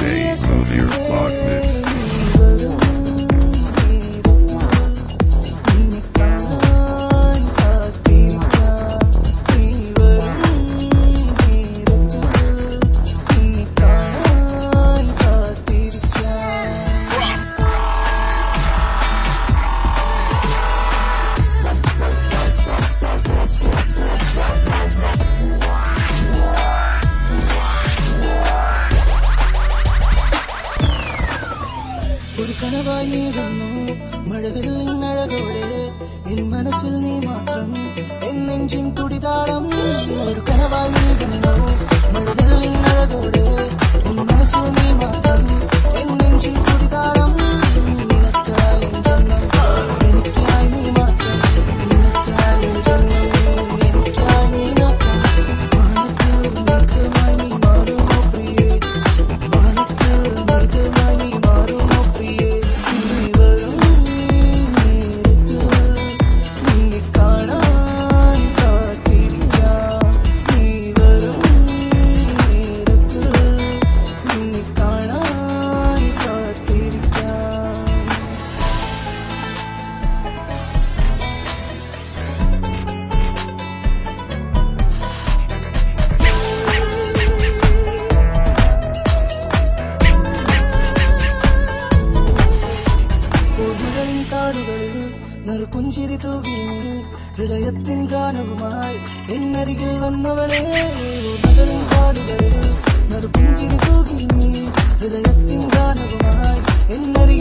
day of your vlogmas. ഒരു കനവായി വന്നു മഴവിൽ നിന്നഴകോടെ N മനസ്സിൽ നീ മാത്രം എൻ നെഞ്ചിൻ തുടിതാളം. ഒരു കനവായി വന്നു മഴവിൽ നിന്നഴകോടെ നറുപുഞ്ചിരി തൂകി ഹൃദയത്തിൻ ഗാനവുമായി എന്നരികിൽ വന്നവളെ. നഗരം പാടുകയും നറുപുഞ്ചിരി തൂകി ഹൃദയത്തിൻ ഗാനവുമായി എന്നരികിൽ